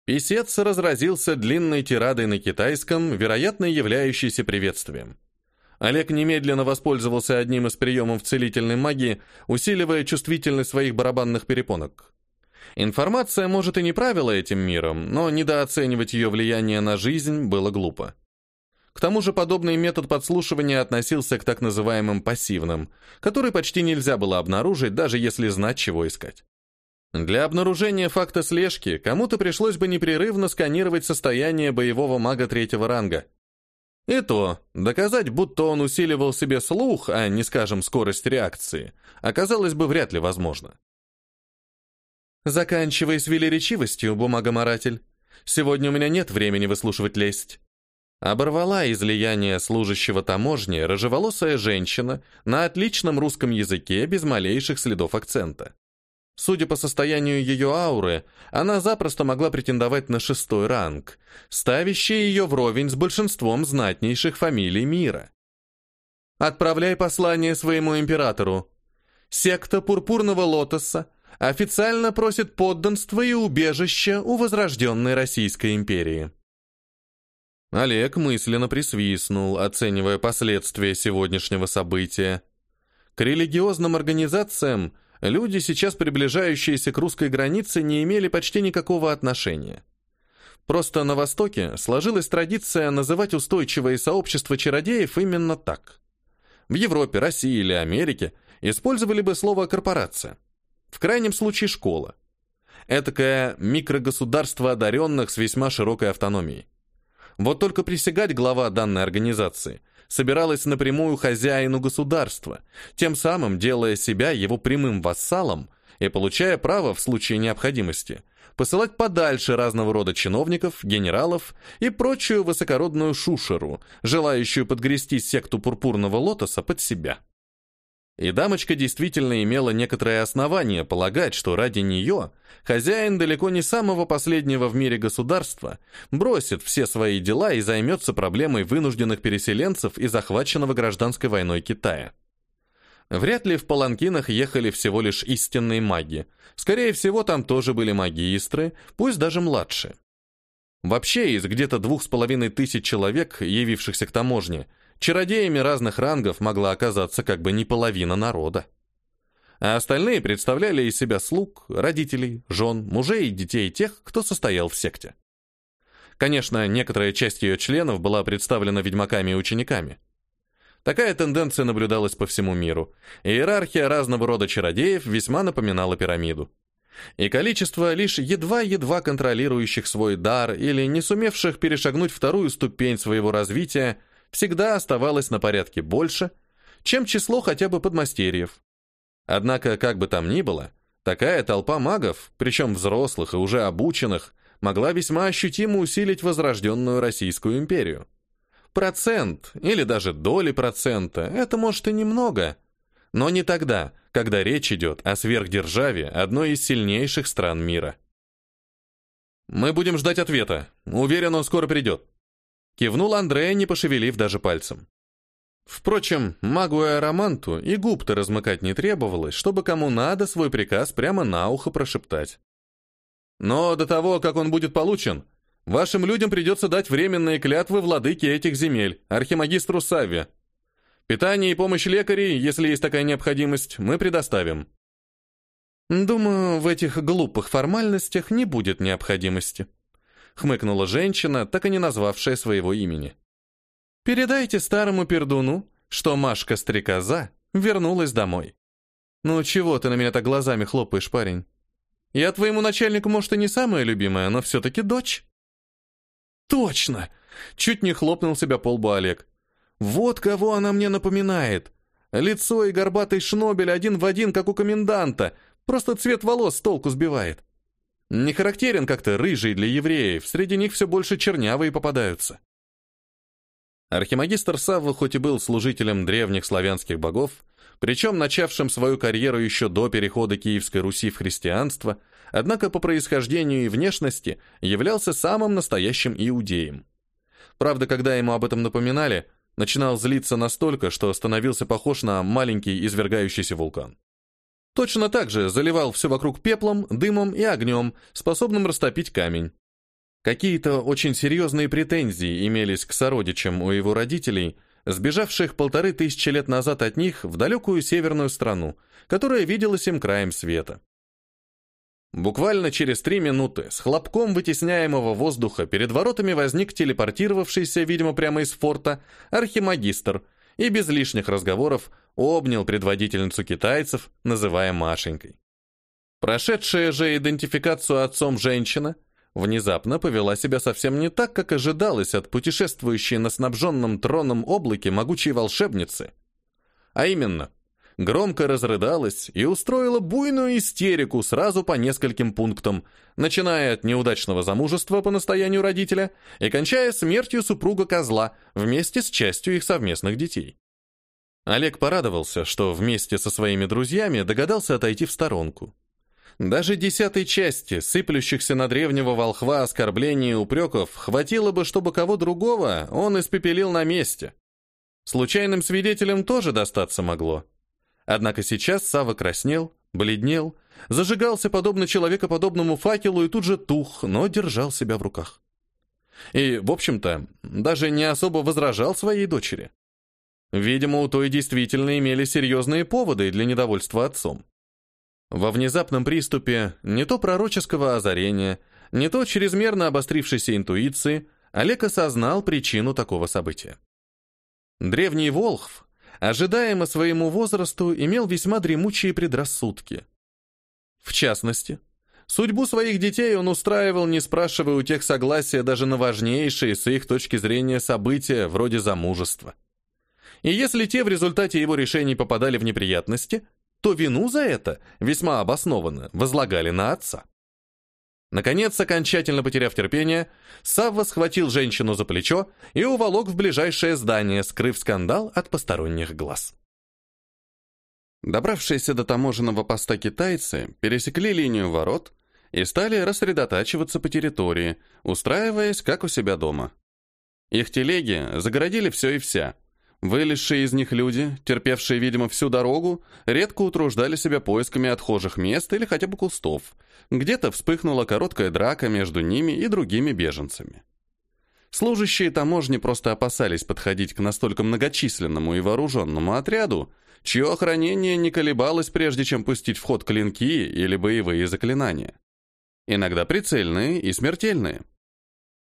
Песец разразился длинной тирадой на китайском, вероятно, являющейся приветствием. Олег немедленно воспользовался одним из приемов целительной магии, усиливая чувствительность своих барабанных перепонок. Информация, может, и не правила этим миром, но недооценивать ее влияние на жизнь было глупо. К тому же подобный метод подслушивания относился к так называемым пассивным, которые почти нельзя было обнаружить, даже если знать, чего искать. Для обнаружения факта слежки кому-то пришлось бы непрерывно сканировать состояние боевого мага третьего ранга. И то, доказать, будто он усиливал себе слух, а не, скажем, скорость реакции, оказалось бы вряд ли возможно. «Заканчивай с велеречивостью, бумагоморатель. Сегодня у меня нет времени выслушивать лесть. Оборвала излияние служащего таможни рыжеволосая женщина на отличном русском языке без малейших следов акцента. Судя по состоянию ее ауры, она запросто могла претендовать на шестой ранг, ставящий ее вровень с большинством знатнейших фамилий мира. «Отправляй послание своему императору. Секта Пурпурного Лотоса официально просит подданства и убежища у возрожденной Российской империи». Олег мысленно присвистнул, оценивая последствия сегодняшнего события. К религиозным организациям люди, сейчас приближающиеся к русской границе, не имели почти никакого отношения. Просто на Востоке сложилась традиция называть устойчивые сообщества чародеев именно так. В Европе, России или Америке использовали бы слово «корпорация». В крайнем случае школа. Этакое микрогосударство одаренных с весьма широкой автономией. Вот только присягать глава данной организации собиралась напрямую хозяину государства, тем самым делая себя его прямым вассалом и получая право в случае необходимости посылать подальше разного рода чиновников, генералов и прочую высокородную шушеру, желающую подгрести секту пурпурного лотоса под себя. И дамочка действительно имела некоторое основание полагать, что ради нее хозяин далеко не самого последнего в мире государства бросит все свои дела и займется проблемой вынужденных переселенцев и захваченного гражданской войной Китая. Вряд ли в паланкинах ехали всего лишь истинные маги. Скорее всего, там тоже были магистры, пусть даже младшие. Вообще, из где-то двух с половиной тысяч человек, явившихся к таможне, чародеями разных рангов могла оказаться как бы не половина народа. А остальные представляли из себя слуг, родителей, жен, мужей и детей тех, кто состоял в секте. Конечно, некоторая часть ее членов была представлена ведьмаками и учениками. Такая тенденция наблюдалась по всему миру. Иерархия разного рода чародеев весьма напоминала пирамиду. И количество лишь едва-едва контролирующих свой дар или не сумевших перешагнуть вторую ступень своего развития всегда оставалось на порядке больше, чем число хотя бы подмастерьев. Однако, как бы там ни было, такая толпа магов, причем взрослых и уже обученных, могла весьма ощутимо усилить возрожденную Российскую империю. Процент или даже доли процента – это может и немного, но не тогда, когда речь идет о сверхдержаве одной из сильнейших стран мира. «Мы будем ждать ответа. Уверен, он скоро придет», – кивнул Андрея, не пошевелив даже пальцем. Впрочем, магу Аэроманту и губ-то размыкать не требовалось, чтобы кому надо свой приказ прямо на ухо прошептать. Но до того, как он будет получен, Вашим людям придется дать временные клятвы владыке этих земель, архимагистру Савве. Питание и помощь лекарей, если есть такая необходимость, мы предоставим. Думаю, в этих глупых формальностях не будет необходимости, хмыкнула женщина, так и не назвавшая своего имени. Передайте старому пердуну, что Машка-стрекоза вернулась домой. Ну чего ты на меня так глазами хлопаешь, парень? Я твоему начальнику, может, и не самая любимая, но все-таки дочь. Точно! Чуть не хлопнул себя по лбу Олег. Вот кого она мне напоминает. Лицо и горбатый шнобель один в один, как у коменданта. Просто цвет волос с толку сбивает. Не характерен как-то рыжий для евреев, среди них все больше чернявые попадаются. Архимагистр Савва хоть и был служителем древних славянских богов, причем начавшим свою карьеру еще до перехода Киевской Руси в христианство, однако по происхождению и внешности являлся самым настоящим иудеем. Правда, когда ему об этом напоминали, начинал злиться настолько, что становился похож на маленький извергающийся вулкан. Точно так же заливал все вокруг пеплом, дымом и огнем, способным растопить камень. Какие-то очень серьезные претензии имелись к сородичам у его родителей, сбежавших полторы тысячи лет назад от них в далекую северную страну, которая виделась им краем света. Буквально через три минуты с хлопком вытесняемого воздуха перед воротами возник телепортировавшийся, видимо, прямо из форта, архимагистр и без лишних разговоров обнял предводительницу китайцев, называя Машенькой. Прошедшая же идентификацию отцом женщина внезапно повела себя совсем не так, как ожидалось от путешествующей на снабженном троном облаке могучей волшебницы. А именно – громко разрыдалась и устроила буйную истерику сразу по нескольким пунктам, начиная от неудачного замужества по настоянию родителя и кончая смертью супруга козла вместе с частью их совместных детей. Олег порадовался, что вместе со своими друзьями догадался отойти в сторонку. Даже десятой части, сыплющихся на древнего волхва оскорблений и упреков, хватило бы, чтобы кого другого он испепелил на месте. Случайным свидетелям тоже достаться могло. Однако сейчас Сава краснел, бледнел, зажигался подобно человекоподобному факелу и тут же тух, но держал себя в руках. И, в общем-то, даже не особо возражал своей дочери. Видимо, у той действительно имели серьезные поводы для недовольства отцом. Во внезапном приступе не то пророческого озарения, не то чрезмерно обострившейся интуиции Олег осознал причину такого события. Древний Волхв ожидаемо своему возрасту, имел весьма дремучие предрассудки. В частности, судьбу своих детей он устраивал, не спрашивая у тех согласия даже на важнейшие с их точки зрения события, вроде замужества. И если те в результате его решений попадали в неприятности, то вину за это, весьма обоснованно, возлагали на отца. Наконец, окончательно потеряв терпение, Савва схватил женщину за плечо и уволок в ближайшее здание, скрыв скандал от посторонних глаз. Добравшиеся до таможенного поста китайцы пересекли линию ворот и стали рассредотачиваться по территории, устраиваясь как у себя дома. Их телеги загородили все и вся, Вылезшие из них люди, терпевшие, видимо, всю дорогу, редко утруждали себя поисками отхожих мест или хотя бы кустов. Где-то вспыхнула короткая драка между ними и другими беженцами. Служащие таможни просто опасались подходить к настолько многочисленному и вооруженному отряду, чье охранение не колебалось, прежде чем пустить в ход клинки или боевые заклинания. Иногда прицельные и смертельные.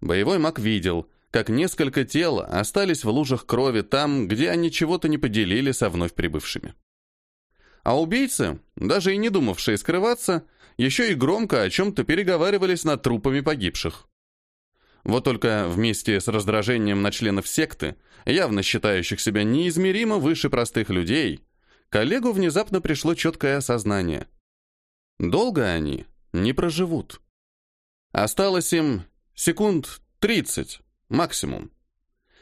Боевой маг видел – как несколько тел остались в лужах крови там, где они чего-то не поделили со вновь прибывшими. А убийцы, даже и не думавшие скрываться, еще и громко о чем-то переговаривались над трупами погибших. Вот только вместе с раздражением на членов секты, явно считающих себя неизмеримо выше простых людей, коллегу внезапно пришло четкое осознание. Долго они не проживут. Осталось им секунд тридцать, Максимум.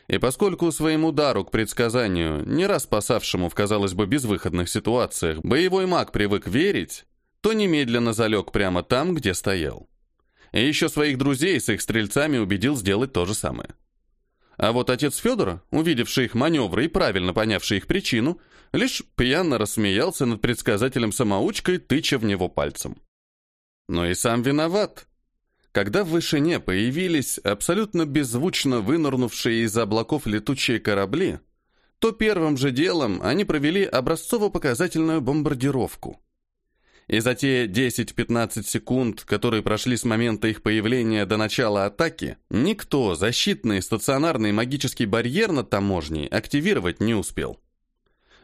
И поскольку своему дару к предсказанию, не раз спасавшему в, казалось бы, безвыходных ситуациях, боевой маг привык верить, то немедленно залег прямо там, где стоял. И еще своих друзей с их стрельцами убедил сделать то же самое. А вот отец Федора, увидевший их маневры и правильно понявший их причину, лишь пьяно рассмеялся над предсказателем-самоучкой, тыча в него пальцем. Но и сам виноват. Когда в вышине появились абсолютно беззвучно вынырнувшие из облаков летучие корабли, то первым же делом они провели образцово-показательную бомбардировку. И за те 10-15 секунд, которые прошли с момента их появления до начала атаки, никто защитный стационарный магический барьер над таможней активировать не успел.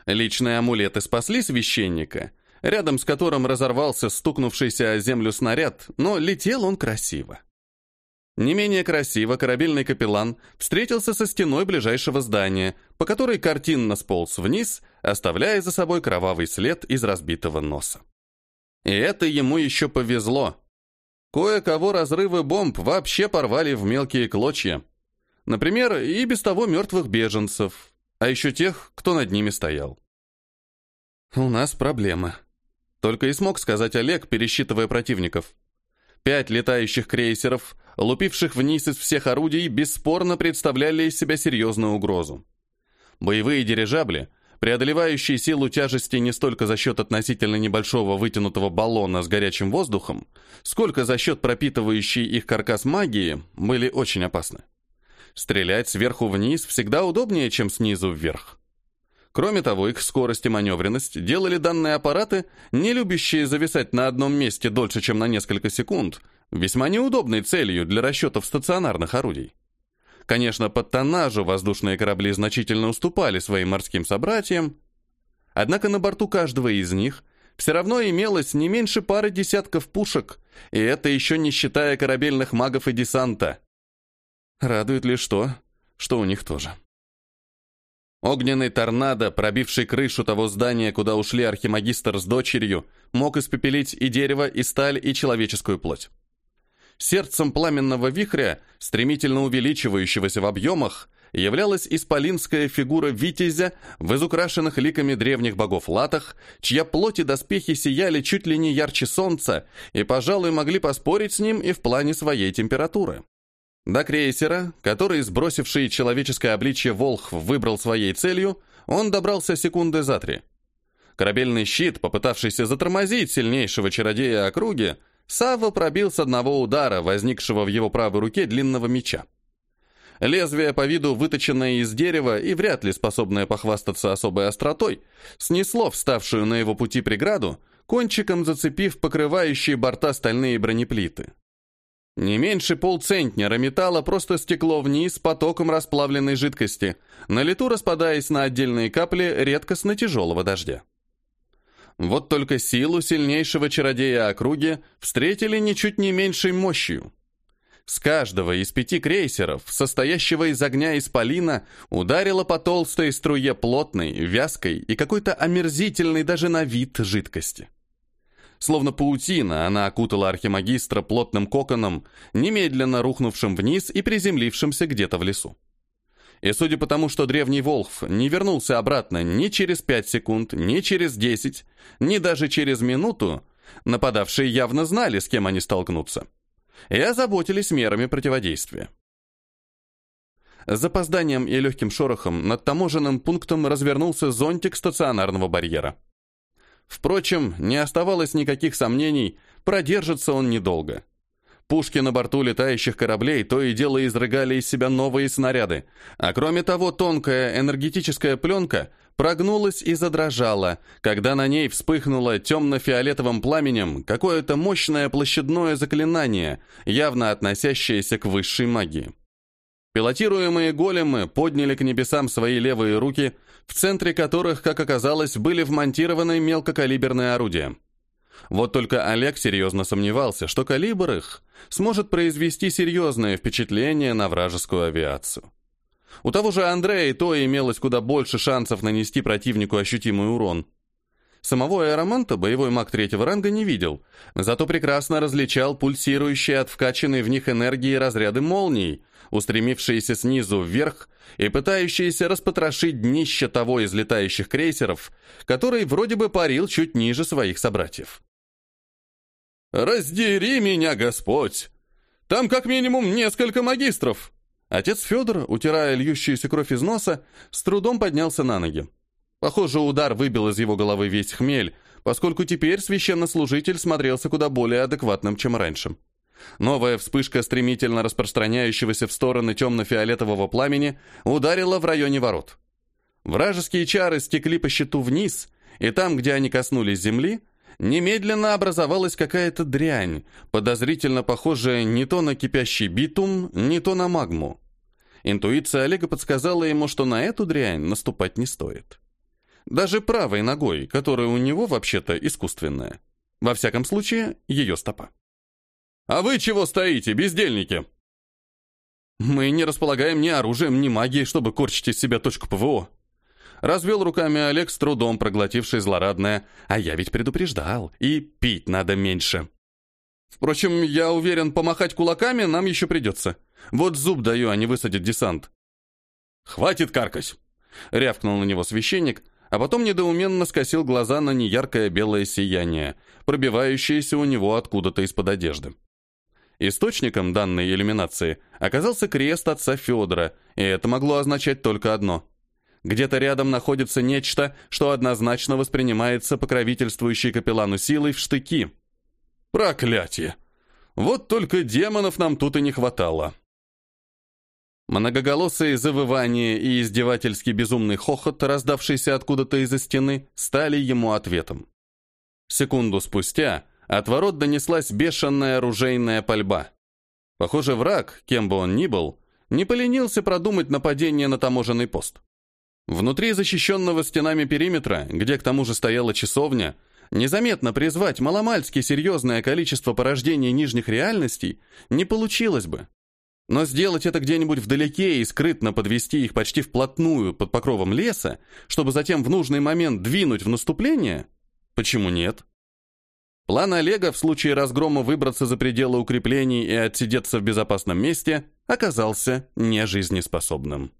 Личные амулеты спасли священника – рядом с которым разорвался стукнувшийся о землю снаряд, но летел он красиво. Не менее красиво корабельный капеллан встретился со стеной ближайшего здания, по которой картинно сполз вниз, оставляя за собой кровавый след из разбитого носа. И это ему еще повезло. Кое-кого разрывы бомб вообще порвали в мелкие клочья. Например, и без того мертвых беженцев, а еще тех, кто над ними стоял. «У нас проблема», только и смог сказать Олег, пересчитывая противников. Пять летающих крейсеров, лупивших вниз из всех орудий, бесспорно представляли из себя серьезную угрозу. Боевые дирижабли, преодолевающие силу тяжести не столько за счет относительно небольшого вытянутого баллона с горячим воздухом, сколько за счет пропитывающей их каркас магии, были очень опасны. Стрелять сверху вниз всегда удобнее, чем снизу вверх. Кроме того, их скорость и маневренность делали данные аппараты, не любящие зависать на одном месте дольше, чем на несколько секунд, весьма неудобной целью для расчетов стационарных орудий. Конечно, по тоннажу воздушные корабли значительно уступали своим морским собратьям, однако на борту каждого из них все равно имелось не меньше пары десятков пушек, и это еще не считая корабельных магов и десанта. Радует лишь то, что у них тоже. Огненный торнадо, пробивший крышу того здания, куда ушли архимагистр с дочерью, мог испепелить и дерево, и сталь, и человеческую плоть. Сердцем пламенного вихря, стремительно увеличивающегося в объемах, являлась исполинская фигура витязя в изукрашенных ликами древних богов латах, чья плоть и доспехи сияли чуть ли не ярче солнца и, пожалуй, могли поспорить с ним и в плане своей температуры. До крейсера, который, сбросивший человеческое обличье Волх, выбрал своей целью, он добрался секунды за три. Корабельный щит, попытавшийся затормозить сильнейшего чародея округи, Савва пробил с одного удара, возникшего в его правой руке длинного меча. Лезвие по виду выточенное из дерева и вряд ли способное похвастаться особой остротой, снесло вставшую на его пути преграду, кончиком зацепив покрывающие борта стальные бронеплиты. Не меньше полцентнера металла просто стекло вниз потоком расплавленной жидкости, на лету распадаясь на отдельные капли редкостно тяжелого дождя. Вот только силу сильнейшего чародея округи встретили ничуть не меньшей мощью. С каждого из пяти крейсеров, состоящего из огня исполина, ударило по толстой струе плотной, вязкой и какой-то омерзительной даже на вид жидкости. Словно паутина, она окутала архимагистра плотным коконом, немедленно рухнувшим вниз и приземлившимся где-то в лесу. И судя по тому, что древний Волхв не вернулся обратно ни через пять секунд, ни через десять, ни даже через минуту, нападавшие явно знали, с кем они столкнутся. И озаботились мерами противодействия. С запозданием и легким шорохом над таможенным пунктом развернулся зонтик стационарного барьера. Впрочем, не оставалось никаких сомнений, продержится он недолго. Пушки на борту летающих кораблей то и дело изрыгали из себя новые снаряды, а кроме того тонкая энергетическая пленка прогнулась и задрожала, когда на ней вспыхнуло темно-фиолетовым пламенем какое-то мощное площадное заклинание, явно относящееся к высшей магии. Пилотируемые големы подняли к небесам свои левые руки, в центре которых, как оказалось, были вмонтированы мелкокалиберные орудия. Вот только Олег серьезно сомневался, что калибр их сможет произвести серьезное впечатление на вражескую авиацию. У того же Андрея то имелось куда больше шансов нанести противнику ощутимый урон. Самого аэроманта боевой маг третьего ранга не видел, зато прекрасно различал пульсирующие от вкачанной в них энергии разряды молний, устремившиеся снизу вверх и пытающиеся распотрошить днище того из летающих крейсеров, который вроде бы парил чуть ниже своих собратьев. «Раздери меня, Господь! Там как минимум несколько магистров!» Отец Федор, утирая льющуюся кровь из носа, с трудом поднялся на ноги. Похоже, удар выбил из его головы весь хмель, поскольку теперь священнослужитель смотрелся куда более адекватным, чем раньше. Новая вспышка стремительно распространяющегося в стороны темно-фиолетового пламени ударила в районе ворот. Вражеские чары стекли по щиту вниз, и там, где они коснулись земли, немедленно образовалась какая-то дрянь, подозрительно похожая не то на кипящий битум, не то на магму. Интуиция Олега подсказала ему, что на эту дрянь наступать не стоит. Даже правой ногой, которая у него вообще-то искусственная. Во всяком случае, ее стопа. «А вы чего стоите, бездельники?» «Мы не располагаем ни оружием, ни магией, чтобы корчить из себя точку ПВО». Развел руками Олег, с трудом проглотивший злорадное «А я ведь предупреждал, и пить надо меньше». Впрочем, я уверен, помахать кулаками нам еще придется. Вот зуб даю, а не высадит десант. «Хватит каркать!» — рявкнул на него священник, а потом недоуменно скосил глаза на неяркое белое сияние, пробивающееся у него откуда-то из-под одежды. Источником данной иллюминации оказался крест отца Федора, и это могло означать только одно. Где-то рядом находится нечто, что однозначно воспринимается покровительствующей капеллану силой в штыки. Проклятие! Вот только демонов нам тут и не хватало. Многоголосые завывания и издевательский безумный хохот, раздавшийся откуда-то из-за стены, стали ему ответом. Секунду спустя от ворот донеслась бешеная оружейная пальба. Похоже, враг, кем бы он ни был, не поленился продумать нападение на таможенный пост. Внутри защищенного стенами периметра, где к тому же стояла часовня, незаметно призвать маломальски серьезное количество порождений нижних реальностей не получилось бы. Но сделать это где-нибудь вдалеке и скрытно подвести их почти вплотную под покровом леса, чтобы затем в нужный момент двинуть в наступление, почему нет? План Олега в случае разгрома выбраться за пределы укреплений и отсидеться в безопасном месте оказался нежизнеспособным.